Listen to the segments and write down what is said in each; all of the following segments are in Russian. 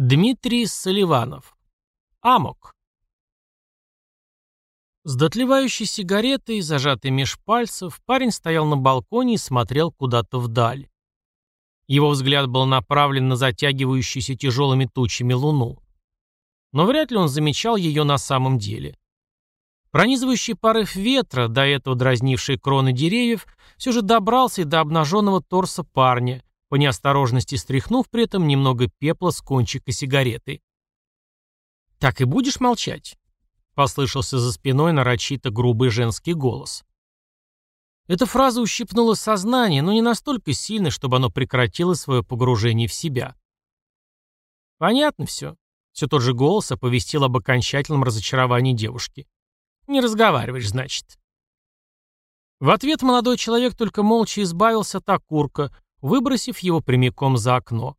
Дмитрий Соливанов. Амок. С дотлевающей сигаретой, зажатой меж пальцев, парень стоял на балконе и смотрел куда-то вдаль. Его взгляд был направлен на затягивающуюся тяжелыми тучами луну. Но вряд ли он замечал ее на самом деле. Пронизывающий порыв ветра, до этого дразнивший кроны деревьев, все же добрался и до обнаженного торса парня, по неосторожности стряхнув при этом немного пепла с кончика сигареты. «Так и будешь молчать?» — послышался за спиной нарочито грубый женский голос. Эта фраза ущипнула сознание, но не настолько сильно, чтобы оно прекратило свое погружение в себя. «Понятно все», — все тот же голос оповестил об окончательном разочаровании девушки. «Не разговариваешь, значит». В ответ молодой человек только молча избавился от окурка, выбросив его прямиком за окно.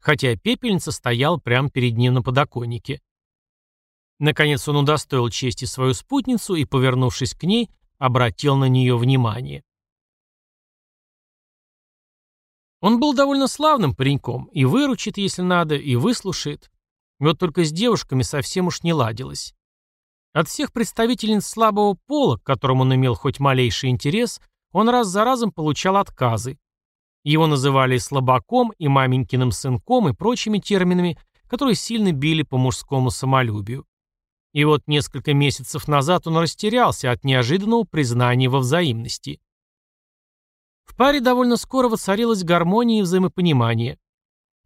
Хотя пепельница стоял прямо перед ним на подоконнике. Наконец он удостоил чести свою спутницу и, повернувшись к ней, обратил на нее внимание. Он был довольно славным пареньком, и выручит, если надо, и выслушает. Вот только с девушками совсем уж не ладилось. От всех представительниц слабого пола, к которому он имел хоть малейший интерес, он раз за разом получал отказы. Его называли слабаком и маменькиным сынком и прочими терминами, которые сильно били по мужскому самолюбию. И вот несколько месяцев назад он растерялся от неожиданного признания во взаимности. В паре довольно скоро воцарилась гармония и взаимопонимание.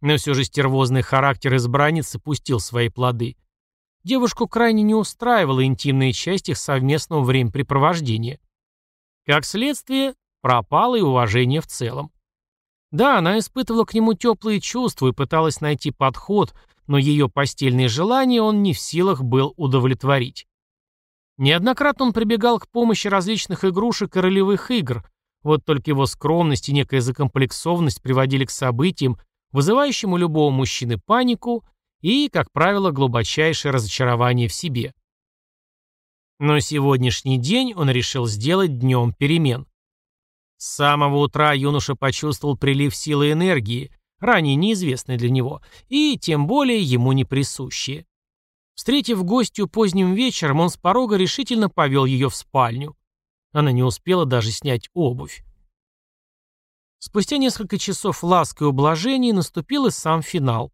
Но все же стервозный характер избранницы пустил свои плоды. Девушку крайне не устраивала интимная часть их совместного времяпрепровождения. Как следствие, пропало и уважение в целом. Да, она испытывала к нему теплые чувства и пыталась найти подход, но ее постельные желания он не в силах был удовлетворить. Неоднократно он прибегал к помощи различных игрушек и ролевых игр, вот только его скромность и некая закомплексованность приводили к событиям, вызывающим у любого мужчины панику и, как правило, глубочайшее разочарование в себе. Но сегодняшний день он решил сделать днем перемен. С самого утра юноша почувствовал прилив силы и энергии, ранее неизвестной для него, и тем более ему не присущие. Встретив гостью поздним вечером, он с порога решительно повел ее в спальню. Она не успела даже снять обувь. Спустя несколько часов ласк и ублажений наступил и сам финал.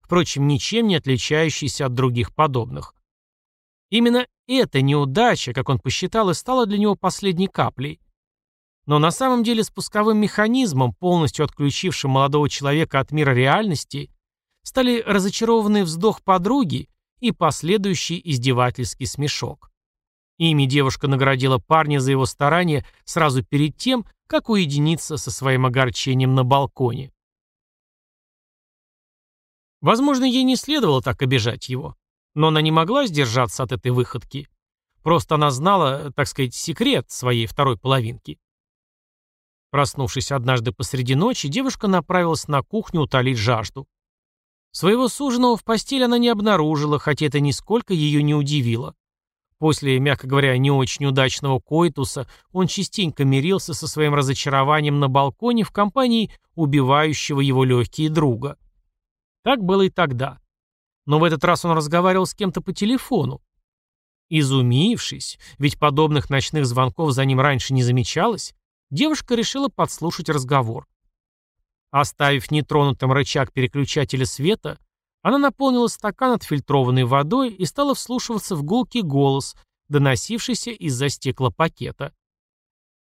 Впрочем, ничем не отличающийся от других подобных. Именно эта неудача, как он посчитал, и стала для него последней каплей. Но на самом деле спусковым механизмом, полностью отключившим молодого человека от мира реальности, стали разочарованный вздох подруги и последующий издевательский смешок. Ими девушка наградила парня за его старания сразу перед тем, как уединиться со своим огорчением на балконе. Возможно, ей не следовало так обижать его, но она не могла сдержаться от этой выходки. Просто она знала, так сказать, секрет своей второй половинки. Проснувшись однажды посреди ночи, девушка направилась на кухню утолить жажду. Своего суженого в постель она не обнаружила, хотя это нисколько ее не удивило. После, мягко говоря, не очень удачного коитуса он частенько мирился со своим разочарованием на балконе в компании убивающего его легкие друга. Так было и тогда. Но в этот раз он разговаривал с кем-то по телефону. Изумившись, ведь подобных ночных звонков за ним раньше не замечалось, девушка решила подслушать разговор. Оставив нетронутым рычаг переключателя света, она наполнила стакан отфильтрованной водой и стала вслушиваться в гулкий голос, доносившийся из-за стеклопакета.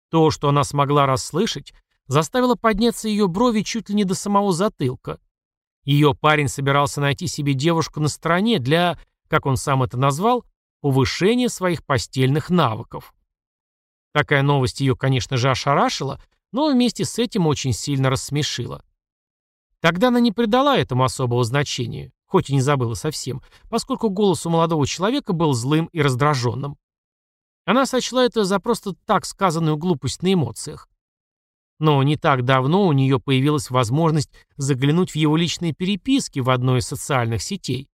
То, что она смогла расслышать, заставило подняться ее брови чуть ли не до самого затылка. Ее парень собирался найти себе девушку на стороне для, как он сам это назвал, повышения своих постельных навыков. Такая новость ее, конечно же, ошарашила, но вместе с этим очень сильно рассмешила. Тогда она не придала этому особого значения, хоть и не забыла совсем, поскольку голос у молодого человека был злым и раздраженным. Она сочла это за просто так сказанную глупость на эмоциях. Но не так давно у нее появилась возможность заглянуть в его личные переписки в одной из социальных сетей.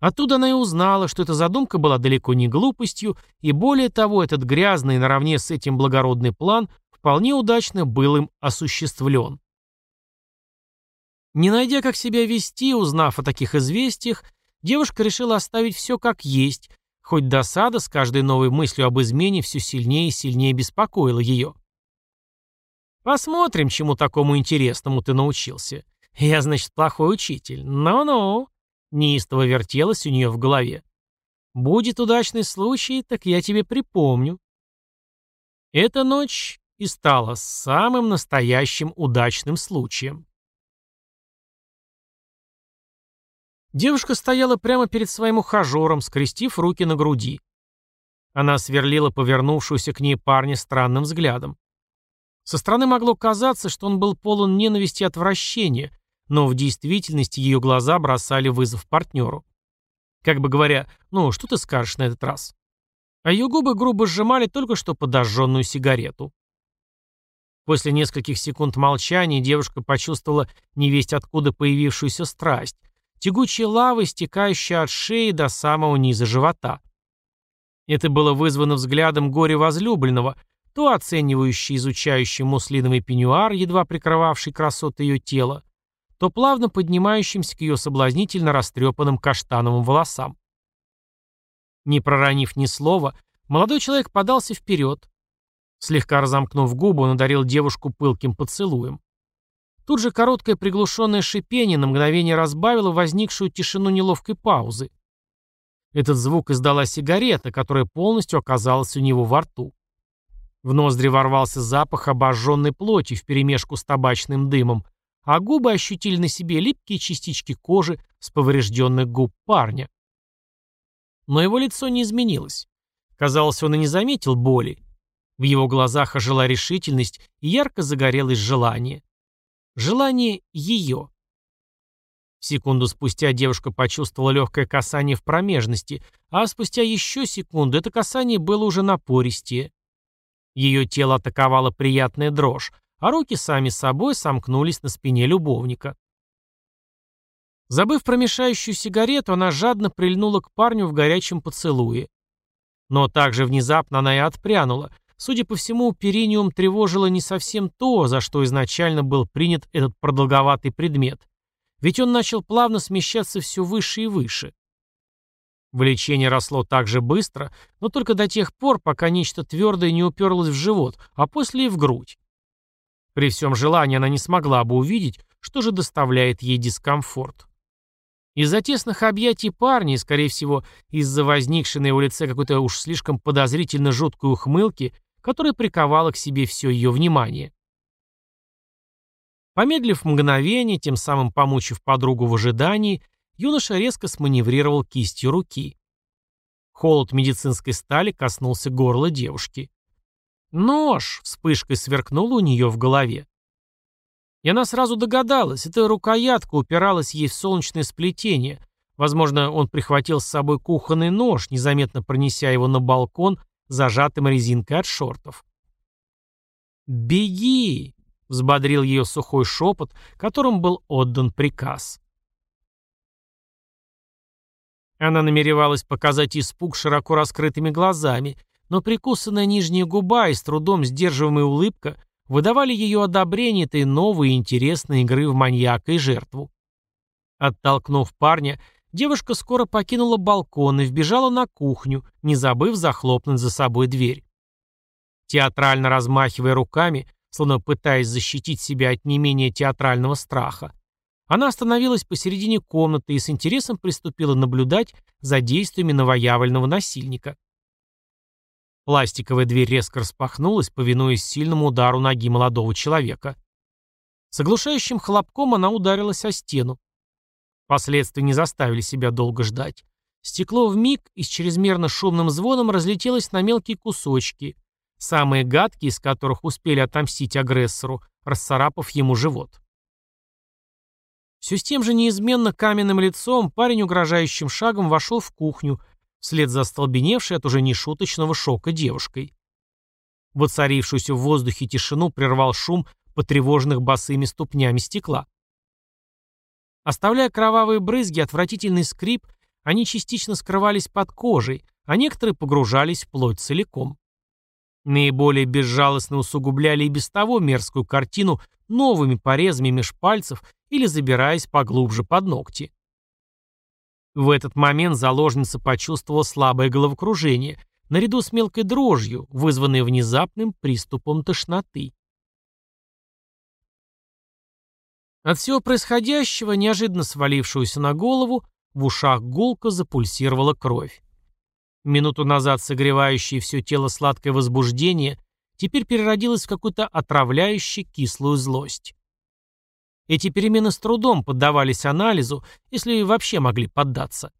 Оттуда она и узнала, что эта задумка была далеко не глупостью, и более того, этот грязный наравне с этим благородный план вполне удачно был им осуществлен. Не найдя, как себя вести, узнав о таких известиях, девушка решила оставить все как есть, хоть досада с каждой новой мыслью об измене все сильнее и сильнее беспокоила ее. «Посмотрим, чему такому интересному ты научился. Я, значит, плохой учитель. Ну-ну», — неистово вертелась у нее в голове. «Будет удачный случай, так я тебе припомню». Эта ночь и стала самым настоящим удачным случаем. Девушка стояла прямо перед своим ухажером, скрестив руки на груди. Она сверлила повернувшуюся к ней парня странным взглядом. Со стороны могло казаться, что он был полон ненависти и отвращения, но в действительности ее глаза бросали вызов партнеру. Как бы говоря, ну, что ты скажешь на этот раз? А ее губы грубо сжимали только что подожженную сигарету. После нескольких секунд молчания девушка почувствовала невесть откуда появившуюся страсть, тягучей лавы, стекающей от шеи до самого низа живота. Это было вызвано взглядом горе возлюбленного, то оценивающий, изучающий муслиновый пеньюар, едва прикрывавший красоты ее тела, то плавно поднимающимся к ее соблазнительно растрепанным каштановым волосам. Не проронив ни слова, молодой человек подался вперед. Слегка разомкнув губы, он одарил девушку пылким поцелуем. Тут же короткое приглушенное шипение на мгновение разбавило возникшую тишину неловкой паузы. Этот звук издала сигарета, которая полностью оказалась у него во рту. В ноздри ворвался запах обожженной плоти вперемешку с табачным дымом, а губы ощутили на себе липкие частички кожи с поврежденных губ парня. Но его лицо не изменилось. Казалось, он и не заметил боли. В его глазах ожила решительность и ярко загорелось желание. Желание ее. Секунду спустя девушка почувствовала легкое касание в промежности, а спустя еще секунду это касание было уже напористее. Ее тело атаковала приятная дрожь, а руки сами собой сомкнулись на спине любовника. Забыв про мешающую сигарету, она жадно прильнула к парню в горячем поцелуе. Но также внезапно она и отпрянула, Судя по всему, Периниум тревожило не совсем то, за что изначально был принят этот продолговатый предмет. Ведь он начал плавно смещаться все выше и выше. Влечение росло так же быстро, но только до тех пор, пока нечто твердое не уперлось в живот, а после и в грудь. При всем желании она не смогла бы увидеть, что же доставляет ей дискомфорт. Из-за тесных объятий парня, и, скорее всего, из-за возникшей на его лице какой-то уж слишком подозрительно жуткой ухмылки, которая приковала к себе все ее внимание. Помедлив мгновение, тем самым помучив подругу в ожидании, юноша резко сманеврировал кистью руки. Холод медицинской стали коснулся горла девушки. Нож вспышкой сверкнул у нее в голове. И она сразу догадалась, эта рукоятка упиралась ей в солнечное сплетение. Возможно, он прихватил с собой кухонный нож, незаметно пронеся его на балкон зажатым резинкой от шортов. «Беги!» — взбодрил ее сухой шепот, которым был отдан приказ. Она намеревалась показать испуг широко раскрытыми глазами, но прикусанная нижняя губа и с трудом сдерживаемая улыбка выдавали ее одобрение этой новой и интересной игры в маньяка и жертву. Оттолкнув парня, Девушка скоро покинула балкон и вбежала на кухню, не забыв захлопнуть за собой дверь. Театрально размахивая руками, словно пытаясь защитить себя от не менее театрального страха, она остановилась посередине комнаты и с интересом приступила наблюдать за действиями новоявленного насильника. Пластиковая дверь резко распахнулась, повинуясь сильному удару ноги молодого человека. С оглушающим хлопком она ударилась о стену. Последствия не заставили себя долго ждать. Стекло в миг и с чрезмерно шумным звоном разлетелось на мелкие кусочки, самые гадкие из которых успели отомстить агрессору, расцарапав ему живот. Все с тем же неизменно каменным лицом парень угрожающим шагом вошел в кухню, вслед за столбеневшей от уже нешуточного шока девушкой. Воцарившуюся в воздухе тишину прервал шум потревоженных босыми ступнями стекла. Оставляя кровавые брызги, отвратительный скрип, они частично скрывались под кожей, а некоторые погружались в плоть целиком. Наиболее безжалостно усугубляли и без того мерзкую картину новыми порезами меж пальцев или забираясь поглубже под ногти. В этот момент заложница почувствовала слабое головокружение, наряду с мелкой дрожью, вызванной внезапным приступом тошноты. От всего происходящего, неожиданно свалившегося на голову, в ушах гулко запульсировала кровь. Минуту назад согревающее все тело сладкое возбуждение теперь переродилось в какую-то отравляющую кислую злость. Эти перемены с трудом поддавались анализу, если вообще могли поддаться.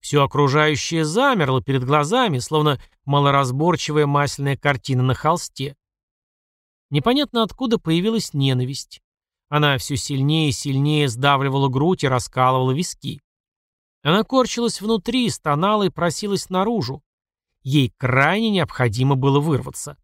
Все окружающее замерло перед глазами, словно малоразборчивая масляная картина на холсте. Непонятно откуда появилась ненависть. Она все сильнее и сильнее сдавливала грудь и раскалывала виски. Она корчилась внутри, стонала и просилась наружу. Ей крайне необходимо было вырваться.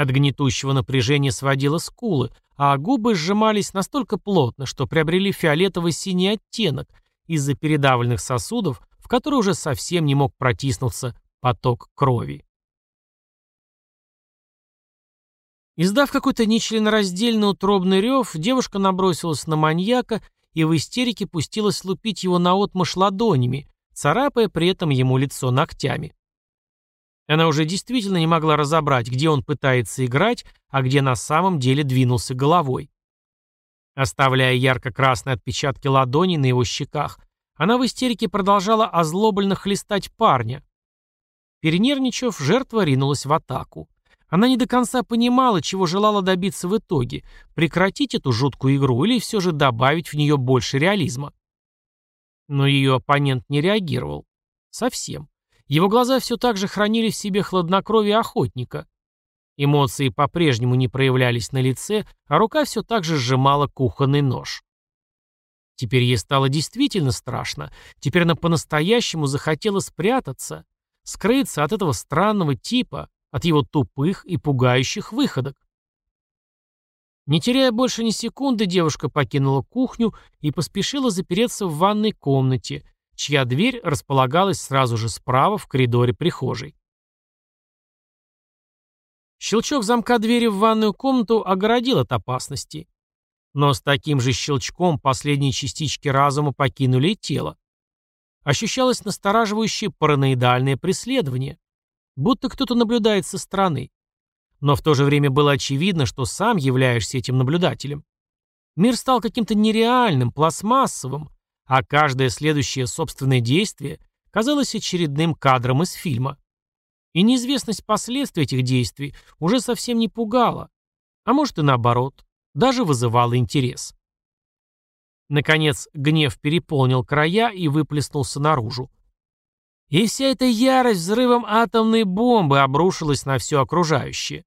От гнетущего напряжения сводило скулы, а губы сжимались настолько плотно, что приобрели фиолетово-синий оттенок из-за передавленных сосудов, в которые уже совсем не мог протиснуться поток крови. Издав какой-то нечленораздельный утробный рев, девушка набросилась на маньяка и в истерике пустилась лупить его наотмашь ладонями, царапая при этом ему лицо ногтями. Она уже действительно не могла разобрать, где он пытается играть, а где на самом деле двинулся головой. Оставляя ярко-красные отпечатки ладоней на его щеках, она в истерике продолжала озлобленно хлестать парня. Перенервничав, жертва ринулась в атаку. Она не до конца понимала, чего желала добиться в итоге – прекратить эту жуткую игру или все же добавить в нее больше реализма. Но ее оппонент не реагировал. Совсем. Его глаза все так же хранили в себе хладнокровие охотника. Эмоции по-прежнему не проявлялись на лице, а рука все так же сжимала кухонный нож. Теперь ей стало действительно страшно. Теперь она по-настоящему захотела спрятаться, скрыться от этого странного типа, от его тупых и пугающих выходок. Не теряя больше ни секунды, девушка покинула кухню и поспешила запереться в ванной комнате, чья дверь располагалась сразу же справа в коридоре прихожей. Щелчок замка двери в ванную комнату огородил от опасности. Но с таким же щелчком последние частички разума покинули тело. Ощущалось настораживающее параноидальное преследование будто кто-то наблюдает со стороны. Но в то же время было очевидно, что сам являешься этим наблюдателем. Мир стал каким-то нереальным, пластмассовым, а каждое следующее собственное действие казалось очередным кадром из фильма. И неизвестность последствий этих действий уже совсем не пугала, а может и наоборот, даже вызывала интерес. Наконец, гнев переполнил края и выплеснулся наружу. И вся эта ярость взрывом атомной бомбы обрушилась на все окружающее.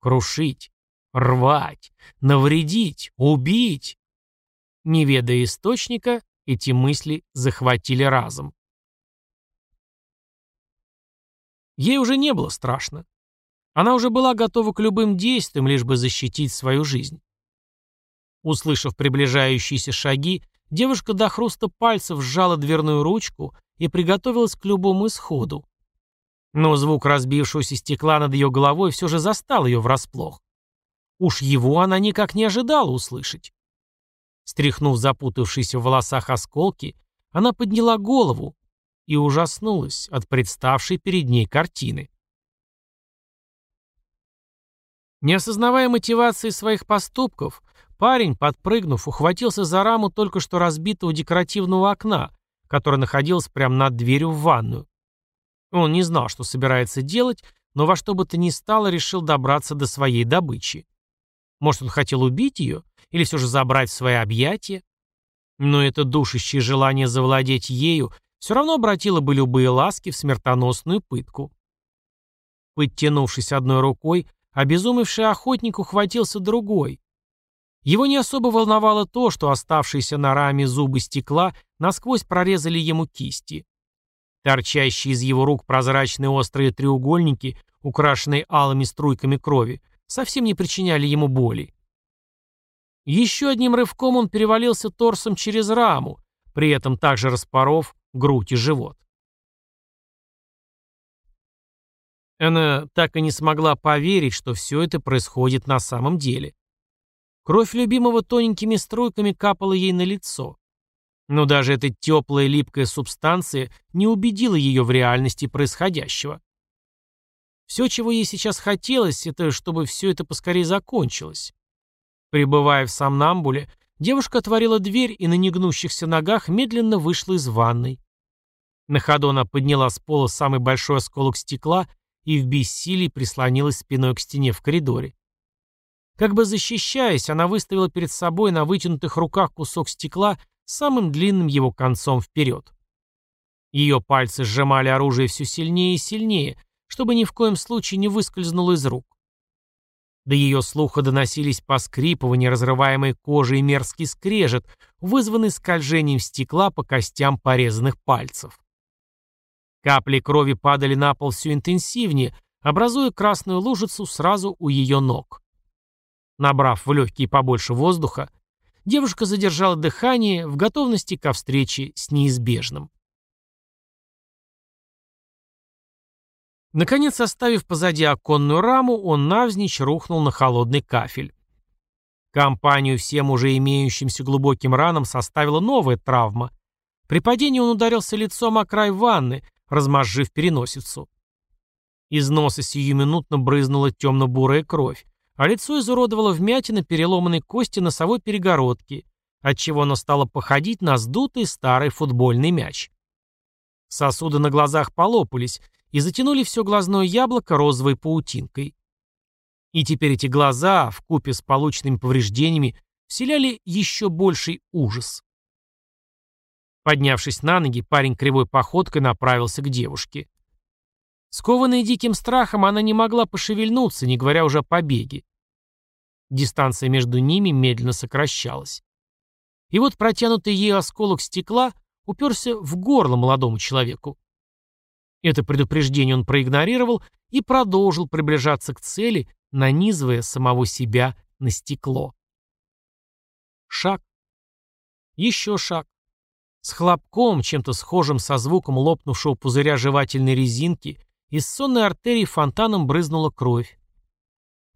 Крушить, рвать, навредить, убить. Не ведая источника, эти мысли захватили разум. Ей уже не было страшно. Она уже была готова к любым действиям, лишь бы защитить свою жизнь. Услышав приближающиеся шаги, девушка до хруста пальцев сжала дверную ручку и приготовилась к любому исходу. Но звук разбившегося стекла над ее головой все же застал ее врасплох. Уж его она никак не ожидала услышать. Стряхнув запутавшиеся в волосах осколки, она подняла голову и ужаснулась от представшей перед ней картины. Не осознавая мотивации своих поступков, парень, подпрыгнув, ухватился за раму только что разбитого декоративного окна, которая находилась прямо над дверью в ванную. Он не знал, что собирается делать, но во что бы то ни стало решил добраться до своей добычи. Может, он хотел убить ее или все же забрать в свои объятия? Но это душащее желание завладеть ею все равно обратило бы любые ласки в смертоносную пытку. Подтянувшись одной рукой, обезумевший охотник ухватился другой, его не особо волновало то, что оставшиеся на раме зубы стекла насквозь прорезали ему кисти. Торчащие из его рук прозрачные острые треугольники, украшенные алыми струйками крови, совсем не причиняли ему боли. Еще одним рывком он перевалился торсом через раму, при этом также распоров грудь и живот. Она так и не смогла поверить, что все это происходит на самом деле. Кровь любимого тоненькими струйками капала ей на лицо. Но даже эта теплая липкая субстанция не убедила ее в реальности происходящего. Все, чего ей сейчас хотелось, это чтобы все это поскорее закончилось. Прибывая в Самнамбуле, девушка отворила дверь и на негнущихся ногах медленно вышла из ванной. На ходу она подняла с пола самый большой осколок стекла и в бессилии прислонилась спиной к стене в коридоре. Как бы защищаясь, она выставила перед собой на вытянутых руках кусок стекла самым длинным его концом вперед. Ее пальцы сжимали оружие все сильнее и сильнее, чтобы ни в коем случае не выскользнуло из рук. До ее слуха доносились поскрипывания, разрываемой кожи и мерзкий скрежет, вызванный скольжением стекла по костям порезанных пальцев. Капли крови падали на пол все интенсивнее, образуя красную лужицу сразу у ее ног. Набрав в легкие побольше воздуха, девушка задержала дыхание в готовности ко встрече с неизбежным. Наконец, оставив позади оконную раму, он навзничь рухнул на холодный кафель. Компанию всем уже имеющимся глубоким ранам составила новая травма. При падении он ударился лицом о край ванны, размозжив переносицу. Из носа сиюминутно брызнула темно-бурая кровь, а лицо изуродовало вмятина переломанной кости носовой перегородки, отчего оно стало походить на сдутый старый футбольный мяч. Сосуды на глазах полопались и затянули все глазное яблоко розовой паутинкой. И теперь эти глаза, в купе с полученными повреждениями, вселяли еще больший ужас. Поднявшись на ноги, парень кривой походкой направился к девушке. Скованная диким страхом, она не могла пошевельнуться, не говоря уже о побеге. Дистанция между ними медленно сокращалась. И вот протянутый ей осколок стекла уперся в горло молодому человеку. Это предупреждение он проигнорировал и продолжил приближаться к цели, нанизывая самого себя на стекло. Шаг. Еще шаг. С хлопком, чем-то схожим со звуком лопнувшего пузыря жевательной резинки, из сонной артерии фонтаном брызнула кровь.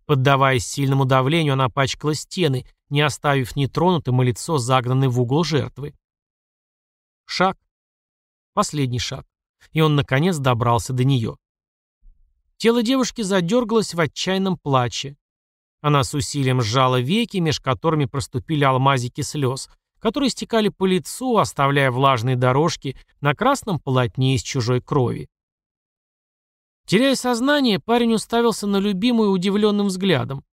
Поддаваясь сильному давлению, она пачкала стены, не оставив нетронутым и лицо загнанное в угол жертвы. Шаг. Последний шаг. И он, наконец, добрался до нее. Тело девушки задергалось в отчаянном плаче. Она с усилием сжала веки, меж которыми проступили алмазики слез, которые стекали по лицу, оставляя влажные дорожки на красном полотне из чужой крови. Теряя сознание, парень уставился на любимую удивленным взглядом.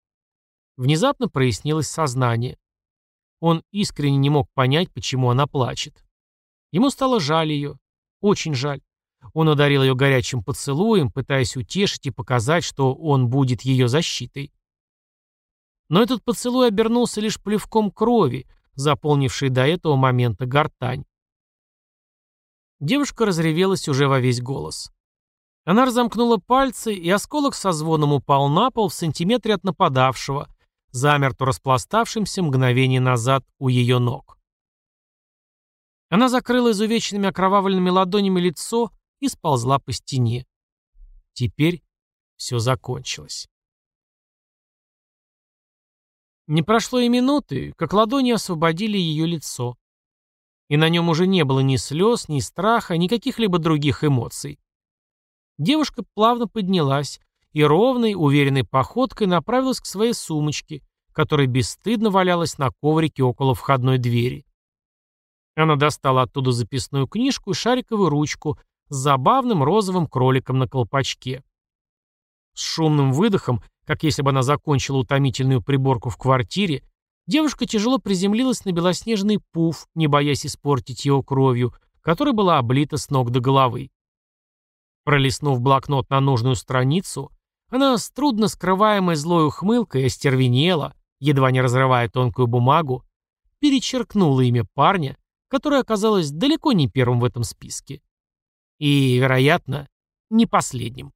Внезапно прояснилось сознание. Он искренне не мог понять, почему она плачет. Ему стало жаль ее. Очень жаль. Он одарил ее горячим поцелуем, пытаясь утешить и показать, что он будет ее защитой. Но этот поцелуй обернулся лишь плевком крови, заполнивший до этого момента гортань. Девушка разревелась уже во весь голос. Она разомкнула пальцы, и осколок со звоном упал на пол в сантиметре от нападавшего, замертво распластавшимся мгновение назад у ее ног. Она закрыла изувеченными окровавленными ладонями лицо и сползла по стене. Теперь все закончилось. Не прошло и минуты, как ладони освободили ее лицо. И на нем уже не было ни слез, ни страха, ни каких-либо других эмоций. Девушка плавно поднялась и ровной, уверенной походкой направилась к своей сумочке, которая бесстыдно валялась на коврике около входной двери. Она достала оттуда записную книжку и шариковую ручку с забавным розовым кроликом на колпачке. С шумным выдохом как если бы она закончила утомительную приборку в квартире, девушка тяжело приземлилась на белоснежный пуф, не боясь испортить его кровью, которая была облита с ног до головы. Пролистнув блокнот на нужную страницу, она с трудно скрываемой злой ухмылкой остервенела, едва не разрывая тонкую бумагу, перечеркнула имя парня, которое оказалось далеко не первым в этом списке. И, вероятно, не последним.